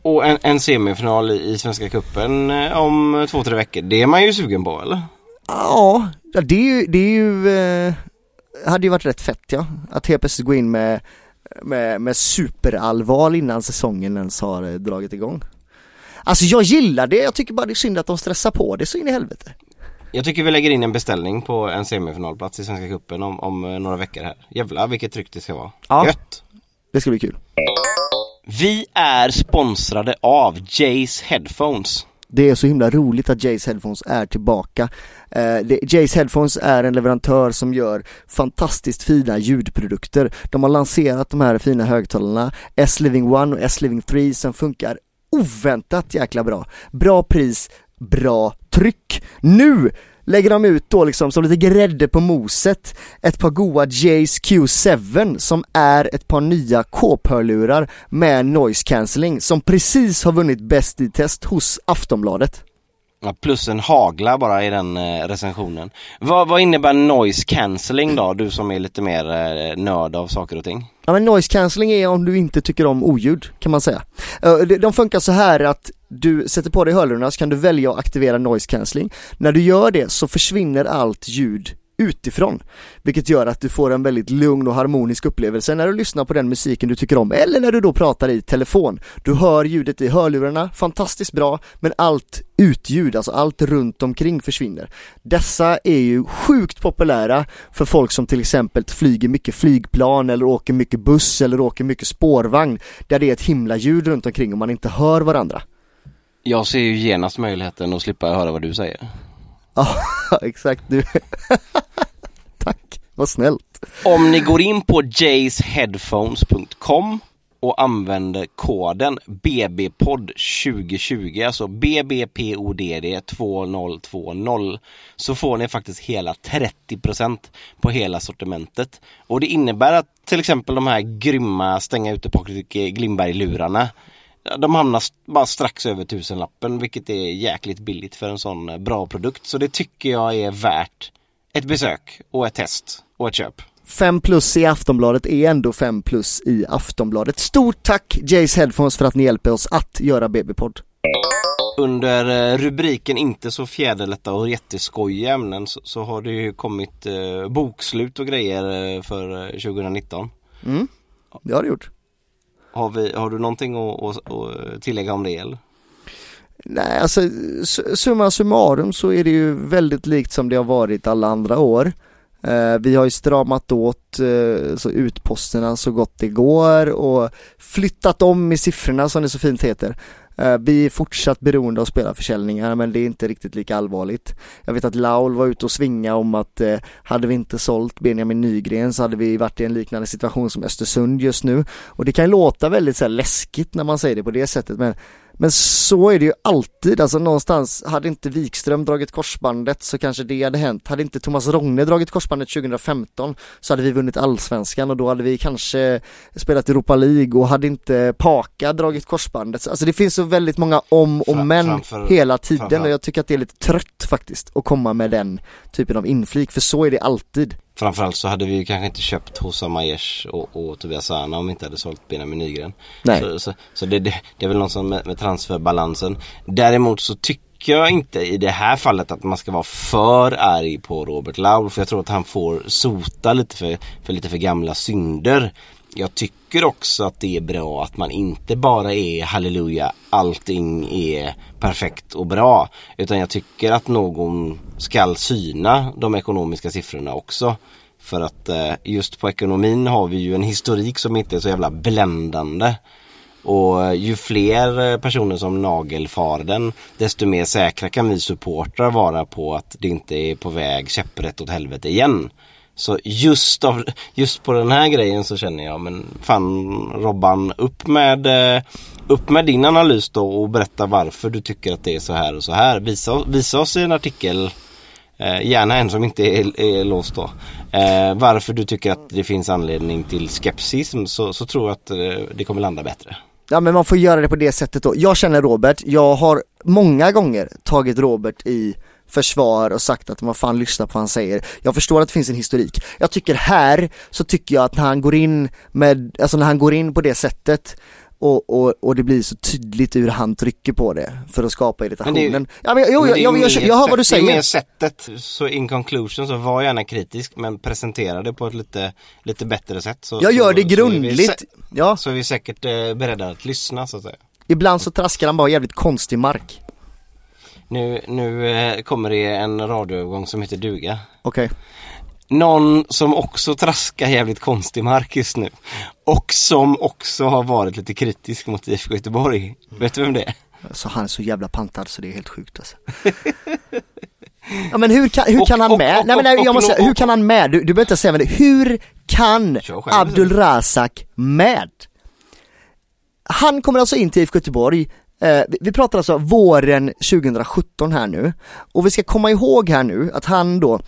Och en, en semifinal i i Svenska cupen eh, om två, tre veckor. Det är man ju sugen på eller? Ja, ja, det är ju, det är ju eh, hade ju varit rätt fett ja. Att helt plötsligt gå in med, med, med superallvar innan säsongen ens har eh, dragit igång. Alltså jag gillar det, jag tycker bara det är synd att de stressar på det så in i helvete. Jag tycker vi lägger in en beställning på en semifinalplats i Svenska cupen om, om eh, några veckor här. Jävlar vilket tryck det ska vara. Ja. Gött! Det ska bli kul. Vi är sponsrade av Jace Headphones. Det är så himla roligt att Jay's Headphones är tillbaka. Eh, det, Headphones är en leverantör som gör fantastiskt fina ljudprodukter. De har lanserat de här fina högtalarna S-Living 1 och S-Living 3 som funkar oväntat jäkla bra. Bra pris, bra tryck. Nu lägger de ut då liksom som lite grädde på moset ett par goa Jace Q7 som är ett par nya K-hörlurar med noise cancelling som precis har vunnit bäst i test hos Aftonbladet. Ja, plus en hagla bara i den eh, recensionen. Vad, vad innebär noise cancelling då? Du som är lite mer eh, nörd av saker och ting. Ja men noise cancelling är om du inte tycker om oljud kan man säga. Eh, De funkar så här att du sätter på dig hörlurarna så kan du välja att aktivera noise cancelling. När du gör det så försvinner allt ljud utifrån, vilket gör att du får en väldigt lugn och harmonisk upplevelse när du lyssnar på den musiken du tycker om, eller när du då pratar i telefon. Du hör ljudet i hörlurarna, fantastiskt bra, men allt utljud, alltså allt runt omkring försvinner. Dessa är ju sjukt populära för folk som till exempel flyger mycket flygplan eller åker mycket buss eller åker mycket spårvagn, där det är ett himla ljud runt omkring och man inte hör varandra. Jag ser ju genast möjligheten att slippa höra vad du säger. Ja, exakt du. Tack, vad snällt. Om ni går in på jaceheadphones.com och använder koden BBPOD 2020, alltså BBPODD 2020 så får ni faktiskt hela 30% på hela sortimentet. Och det innebär att till exempel de här grymma stänga ute Patrik Glimberg-lurarna de hamnar bara strax över tusenlappen vilket är jäkligt billigt för en sån eh, bra produkt. Så det tycker jag är värt ett besök och ett test och ett köp. 5 plus i Aftonbladet är ändå 5 plus i Aftonbladet. Stort tack Jace Headphones för att ni hjälper oss att göra BB-podd. Under eh, rubriken inte så fjäderlätta och jätteskojiga ämnen så, så har det ju kommit eh, bokslut och grejer eh, för eh, 2019. Mm, det har det gjort. Har, vi, har du någonting att, att, att tillägga om det eller? Nej, alltså summa summarum så är det ju väldigt likt som det har varit alla andra år. Eh, vi har ju stramat åt eh, så utposterna så gott det går och flyttat om i siffrorna som det så fint heter. Eh, vi är fortsatt beroende av spelarförsäljningar men det är inte riktigt lika allvarligt. Jag vet att Laul var ute och svinga om att eh, hade vi inte sålt Benjamin Nygren så hade vi varit i en liknande situation som Östersund just nu. Och det kan ju låta väldigt så här, läskigt när man säger det på det sättet men men så är det ju alltid, alltså någonstans, hade inte Wikström dragit korsbandet så kanske det hade hänt. Hade inte Thomas Rogne dragit korsbandet 2015 så hade vi vunnit allsvenskan och då hade vi kanske spelat Europa League och hade inte Paka dragit korsbandet. Så, Alltså det finns så väldigt många om och men framför- hela tiden framför- och jag tycker att det är lite trött faktiskt att komma med den typen av inflik för så är det alltid. Framförallt så hade vi ju kanske inte köpt Hossa Majers och, och Tobias Sana om vi inte hade sålt Benjamin Nygren. Nej. Så, så, så det, det, det är väl något som med, med transferbalansen. Däremot så tycker jag inte i det här fallet att man ska vara för arg på Robert Laul för jag tror att han får sota lite för, för lite för gamla synder. Jag tycker också att det är bra att man inte bara är halleluja, allting är perfekt och bra. Utan jag tycker att någon ska syna de ekonomiska siffrorna också. För att eh, just på ekonomin har vi ju en historik som inte är så jävla bländande. Och eh, ju fler eh, personer som nagelfar den desto mer säkra kan vi supportrar vara på att det inte är på väg käpprätt åt helvete igen. Så just, av, just på den här grejen så känner jag men fan Robban upp med, eh, upp med din analys då och berätta varför du tycker att det är så här och så här. Visa, visa oss i en artikel Eh, gärna en som inte är, är låst då. Eh, varför du tycker att det finns anledning till skepsis så, så tror jag att eh, det kommer landa bättre. Ja men man får göra det på det sättet då. Jag känner Robert, jag har många gånger tagit Robert i försvar och sagt att man fan lyssnar på vad han säger. Jag förstår att det finns en historik. Jag tycker här så tycker jag att när han går in med, alltså när han går in på det sättet och, och, och det blir så tydligt hur han trycker på det för att skapa irritationen. Men ja, men, jo, Men jag, hör vad du sätt- Det är mer säger. sättet. Så in conclusion så var gärna kritisk men presentera det på ett lite, lite bättre sätt. Så, Jag gör så, det så är vi grundligt. Ja, Så är vi säkert eh, beredda att lyssna så att säga. ibland så traskar han bara jävligt konstig mark. Nu, nu eh, kommer det en radioövergång som heter duga. Okej. Någon som också traskar jävligt konstig mark just nu. Och som också har varit lite kritisk mot IFK Göteborg. Vet du vem det är? Så han är så jävla pantad så det är helt sjukt alltså. Ja men hur kan, hur Och- kan han och- med? och- nej men nej, jag måste säga, hur kan han med? Du, du behöver inte säga men. Hur kan. Abdul Razak med? Han kommer alltså in till IFK Göteborg Eh, vi- vi pratar alltså våren 2017 här nu och vi ska komma ihåg här nu att han då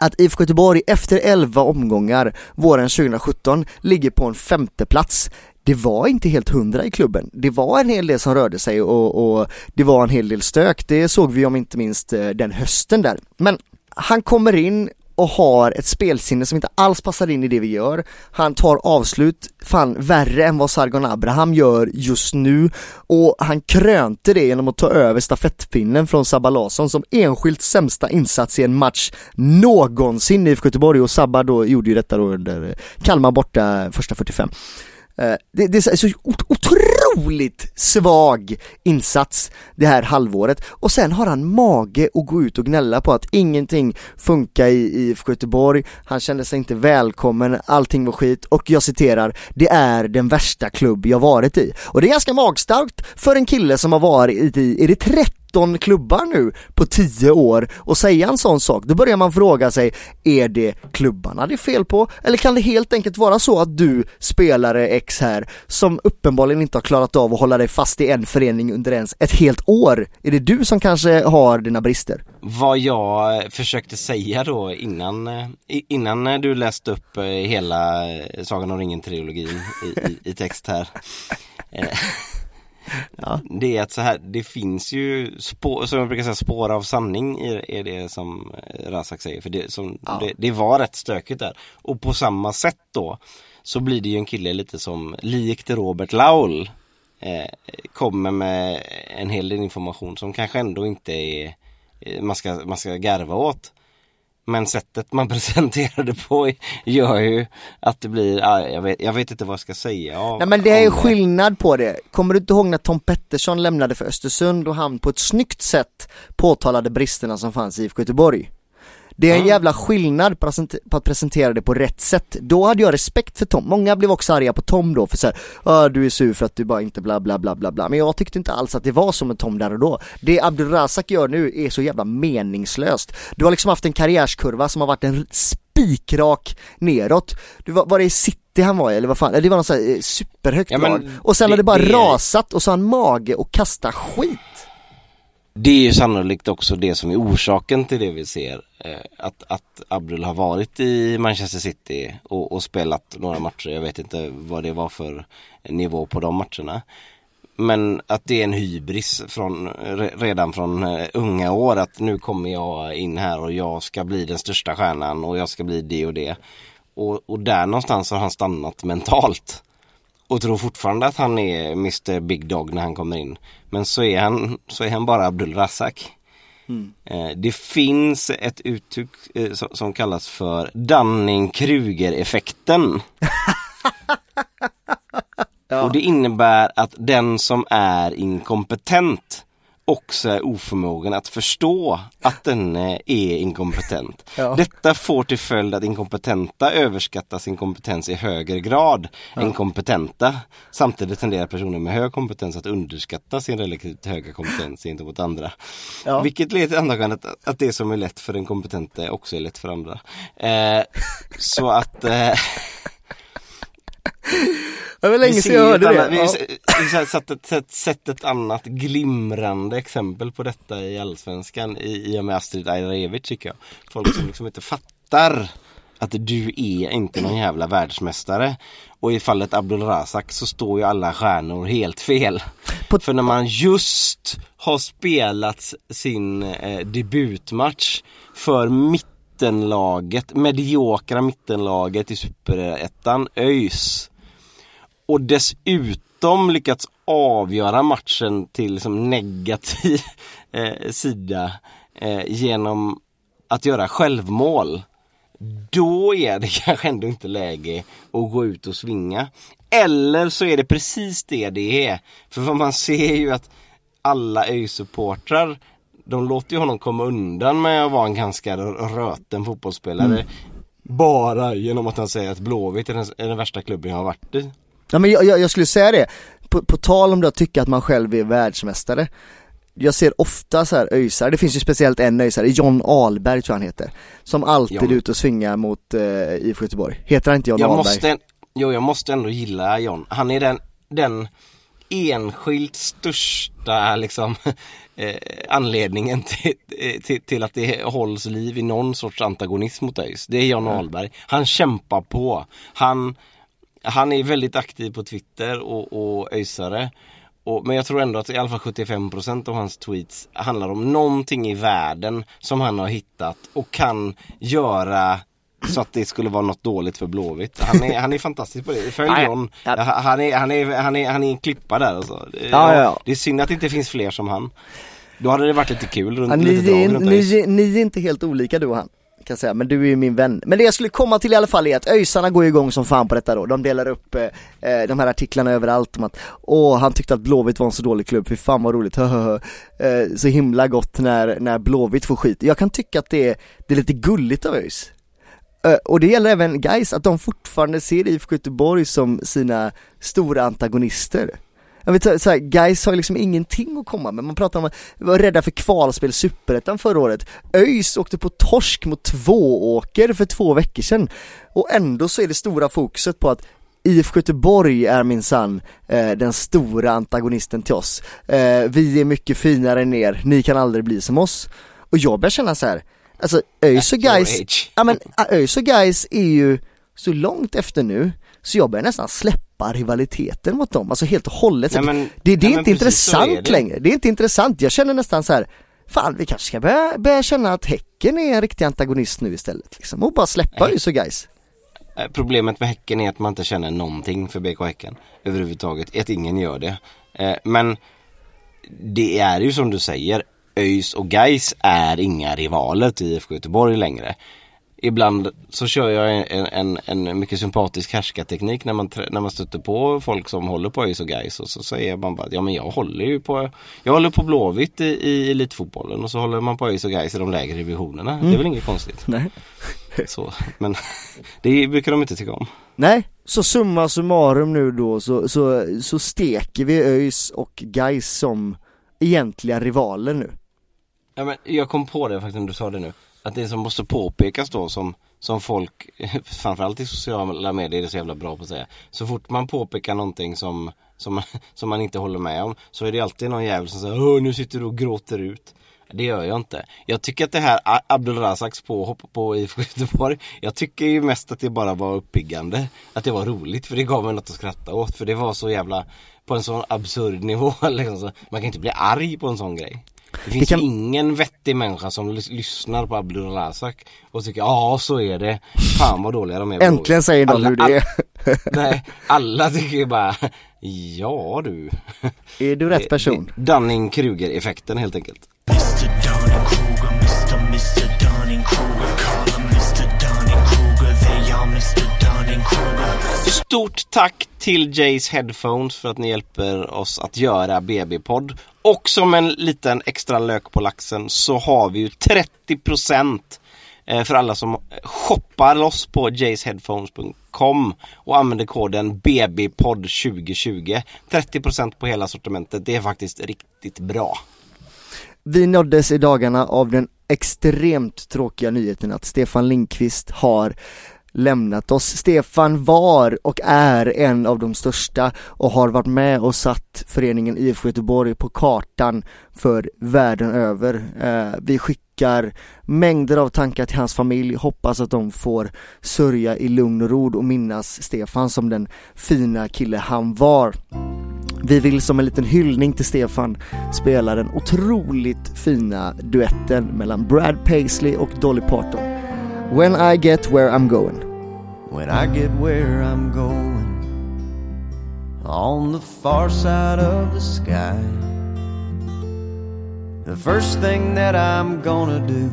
att IFK Göteborg efter 11 omgångar våren 2017 ligger på en femte plats. Det var inte helt hundra i klubben. Det var en hel del som rörde sig och, och det var en hel del stök. Det såg vi om inte minst eh, den hösten där. Men han kommer in och har ett spelsinne som inte alls passar in i det vi gör. Han tar avslut, fan värre än vad Sargon Abraham gör just nu och han krönte det genom att ta över stafettpinnen från Sabba Larsson som enskilt sämsta insats i en match någonsin i IFK Göteborg och Sabba då gjorde ju detta då under Kalmar borta första 45. Eh, det, det är så otroligt svag insats det här halvåret. Och sen har han mage att gå ut och gnälla på att ingenting funkar i IFK Göteborg, han kände sig inte välkommen, allting var skit. Och jag citerar, det är den värsta klubb jag varit i. Och det är ganska magstarkt för en kille som har varit i, är det 13 klubbar nu på 10 år och säga en sån sak, då börjar man fråga sig, är det klubbarna det är fel på? Eller kan det helt enkelt vara så att du, spelare X här, som uppenbarligen inte har klarat av att hålla dig fast i en förening under ens ett helt år, är det du som kanske har dina brister? Vad jag försökte säga då innan, eh, innan du läste upp eh, hela eh, Sagan om ringen-trilogin i, i, i text här. Ja. Det är att så här, det finns ju spår, som jag brukar säga, spår av sanning i är det som eh, Razak säger. För det, som, Ja. det, det var rätt stökigt där. Och på samma sätt då så blir det ju en kille lite som, likt Robert Laul, eh, kommer med en hel del information som kanske ändå inte är, eh, man ska, man ska garva åt. Men sättet man presenterar det på gör ju att det blir, jag, vet, jag vet inte vad jag ska säga. av- Nej men det är ju skillnad på det. Kommer du inte ihåg när Tom Pettersson lämnade för Östersund och han på ett snyggt sätt påtalade bristerna som fanns i IFK Göteborg? Det är en Mm. jävla skillnad på att presentera det på rätt sätt. Då hade jag respekt för Tom. Många blev också arga på Tom då för såhär, ah, du är sur för att du bara inte bla bla bla bla bla. Men jag tyckte inte alls att det var som en Tom där och då. Det Abdulrazak gör nu är så jävla meningslöst. Du har liksom haft en karriärskurva som har varit en spikrak neråt. Du var, var det i City han var i, eller vad fan, det var något så här, eh, superhögt Ja, men. Och sen det- har det bara det- rasat och så har han mage och kasta skit. Det är ju sannolikt också det som är orsaken till det vi ser. Eh, att, att Abdul har varit i Manchester City och, och spelat några matcher. Jag vet inte vad det var för nivå på de matcherna. Men att det är en hybris från, redan från eh, unga år att nu kommer jag in här och jag ska bli den största stjärnan och jag ska bli det och det. Och, och där någonstans har han stannat mentalt. Och tror fortfarande att han är Mr Big Dog när han kommer in. Men så är han, så är han bara Abdul Razak. Eh, Det finns ett uttryck eh, som, kallas för Dunning-Kruger-effekten. Och det innebär att den som är inkompetent också är oförmågan att förstå att den är inkompetent. Ja. Detta får till följd att inkompetenta överskattar sin kompetens i högre grad än kompetenta. Samtidigt tenderar personer med hög kompetens att underskatta sin relativt höga kompetens gentemot andra. Ja. Vilket leder till antagandet att det som är lätt för den kompetente också är lätt för andra. Eh, så att eh, Det var länge Vi sedan jag ser hörde ett det. annat, vi Ja. sett ett, sett, sett ett annat glimrande exempel på detta i Allsvenskan i, i och med Astrid Ajraevic tycker jag. Folk som liksom inte fattar att du är inte någon jävla världsmästare. Och i fallet Abdul Razak så står ju alla stjärnor helt fel. På- För när man just har spelat sin eh, debutmatch för mittenlaget, mediokra mittenlaget i superettan, ÖIS och dessutom lyckats avgöra matchen till liksom negativ eh, sida eh, genom att göra självmål. Då är det kanske ändå inte läge att gå ut och svinga. Eller så är det precis det det är. För vad man ser ju att alla ÖIS-supportrar de låter ju honom komma undan med att vara en ganska röten fotbollsspelare. Bara genom att han säger att Blåvitt är den, är den värsta klubben jag har varit i. Ja men jag, jag, jag skulle säga det, på, på tal om det att tycka att man själv är världsmästare Jag ser ofta så här öjsare, det finns ju speciellt en öjsare, John Ahlberg tror jag han heter Som alltid John. är ute och svingar mot eh, IFK Göteborg, heter han inte John Jag Ahlberg? måste, jo, jag måste ändå gilla John. Han är den, den enskilt största liksom, eh, anledningen till, till, till att det hålls liv i någon sorts antagonism mot ÖIS. Det är John Ahlberg. Han kämpar på. Han, han är väldigt aktiv på Twitter och, och öjsare. Och, men jag tror ändå att i alla fall 75% av hans tweets handlar om någonting i världen som han har hittat och kan göra så att det skulle vara något dåligt för Blåvitt. Han är, han är fantastisk på det. Följ. John. Han är, han, är, han, är, han är en klippa där alltså. Det- Ja, ja, ja. Det är synd att det inte finns fler som han. Då hade det varit lite kul runt, Ja, lite ni, drag runt ÖIS. ni, ni är inte helt olika du och han kan jag säga, men du är ju min vän. Men det jag skulle komma till i alla fall är att ÖISarna går igång som fan på detta då. De delar upp eh, eh, de här artiklarna överallt om att Åh, han tyckte att Blåvitt var en så dålig klubb, fy fan vad roligt, höhöhö. eh, Så himla gott när, när Blåvitt får skit. Jag kan tycka att det är, det är lite gulligt av ÖIS. Eh, Och det gäller även guys att de fortfarande ser IFK Göteborg som sina stora antagonister. Jag vet så- så här, guys har ju liksom ingenting att komma med, man pratar om att var rädda för kvalspel Superettan förra året. ÖIS åkte på torsk mot Tvååker för två veckor sedan. Och ändå så är det stora fokuset på att IFK Göteborg är minsann eh, den stora antagonisten till oss. Eh, vi är mycket finare än er, ni kan aldrig bli som oss. Och jag börjar känna så här, alltså ÖIS och guys, ja men ÖIS och guys är ju så långt efter nu, så jag börjar nästan släppa rivaliteten mot dem, alltså helt och hållet. Nej, men- det, det är nej, men inte så är intressant det. längre, det är inte intressant. Jag känner nästan så här. Fan vi kanske ska börja, börja känna att Häcken är en riktig antagonist nu istället liksom. Och bara släppa. ÖIS och guys. Eh, Problemet med Häcken är att man inte känner någonting för BK Häcken överhuvudtaget. Att ingen gör det. Eh, Men det är ju som du säger, ÖIS och Gais är inga rivaler till IFK Göteborg längre. Ibland så kör jag en, en, en mycket sympatisk härskarteknik när man, när man stöter på folk som håller på ÖIS och Gais och så säger man bara ja men jag håller ju på Jag håller på Blåvitt i, i elitfotbollen och så håller man på ÖIS och Gais i de lägre divisionerna. Det är väl inget konstigt. Nej. Så, men det brukar de inte tycka om. Nej, så summa summarum nu då så, så, så steker vi ÖIS och guys som egentliga rivaler nu. Ja, men jag kom på det faktiskt när du sa det nu. Att det som måste påpekas då som, som folk, framförallt i sociala medier är det så jävla bra på att säga. Så fort man påpekar någonting som, som, som man inte håller med om så är det alltid någon jävel som säger nu sitter du och gråter ut. Det gör jag inte. Jag tycker att det här Abdulrazaks påhopp på IFK Göteborg Jag tycker ju mest att det bara var uppiggande Att det var roligt för det gav mig något att skratta åt för det var så jävla På en sån absurd nivå liksom. Man kan inte bli arg på en sån grej det finns kan- ju ingen vettig människa som lys- lyssnar på Abdul Razak och tycker ja så är det. Fan vad dåliga de är. Äntligen säger de Alla- hur det är. Nej, alla tycker ju bara ja du. Är du rätt person? Dunning-Kruger-effekten helt enkelt. Mr. Dunning-Kruger, Stort tack till Jays Headphones för att ni hjälper oss att göra BB-podd. Och som en liten extra lök på laxen så har vi ju 30% eh, för alla som shoppar loss på jaysheadphones.com och använder koden BB-podd 2020. 30% på hela sortimentet, det är faktiskt riktigt bra. Vi nåddes i dagarna av den extremt tråkiga nyheten att Stefan Lindqvist har lämnat oss. Stefan var och är en av de största och har varit med och satt föreningen IFK Göteborg på kartan för världen över. Eh, vi skickar mängder av tankar till hans familj, hoppas att de får sörja i lugn och ro och minnas Stefan som den fina kille han var. Vi vill som en liten hyllning till Stefan spela den otroligt fina duetten mellan Brad Paisley och Dolly Parton. When I get where I'm going. When I get where I'm going on the far side of the sky. The first thing that I'm gonna do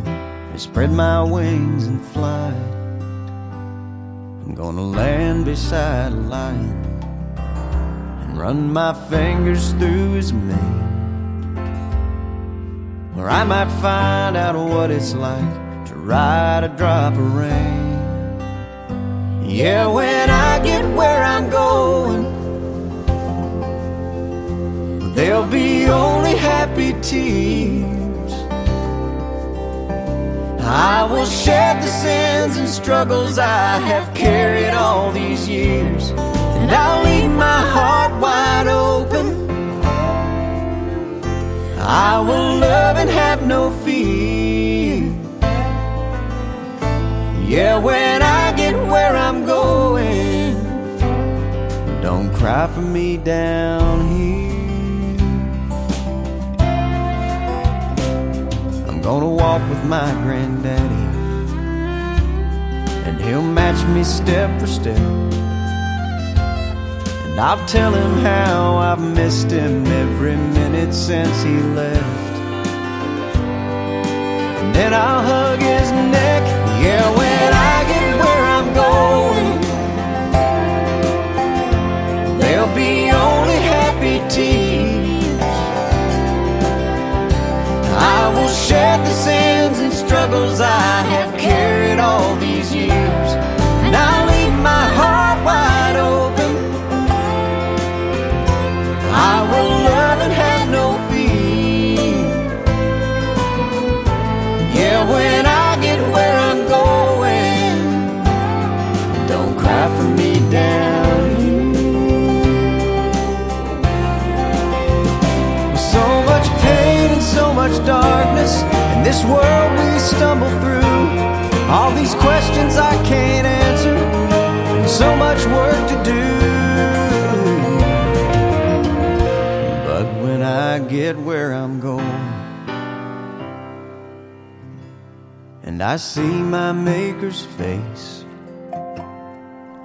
is spread my wings and fly. I'm gonna land beside a lion and run my fingers through his mane. Where I might find out what it's like to ride a drop of rain. Yeah, when I get where I'm going, there'll be only happy tears. I will shed the sins and struggles I have carried all these years, and I'll leave my heart wide open. I will love and have no fear. Yeah, when I get I'm going, don't cry for me down here. I'm gonna walk with my granddaddy, and he'll match me step for step. And I'll tell him how I've missed him every minute since he left. And then I'll hug his neck. Yeah, when I get I'm going, there'll be only happy tears. I will shed the sins and struggles I have carried all so much darkness in this world we stumble through. All these questions I can't answer, and so much work to do. But when I get where I'm going, and I see my Maker's face,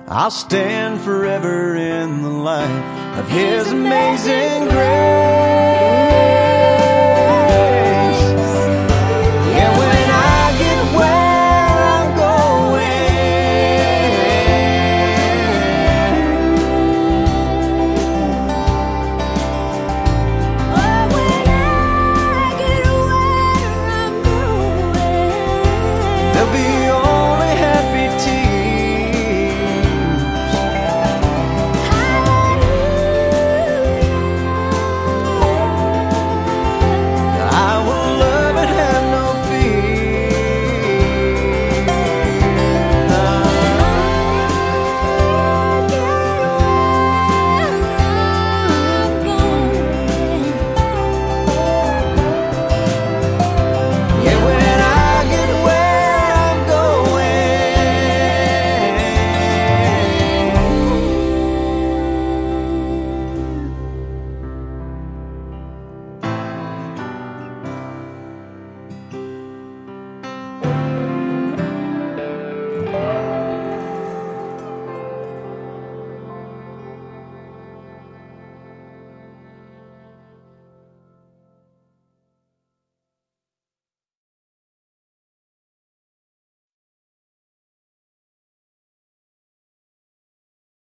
I'll stand forever in the light of His amazing grace.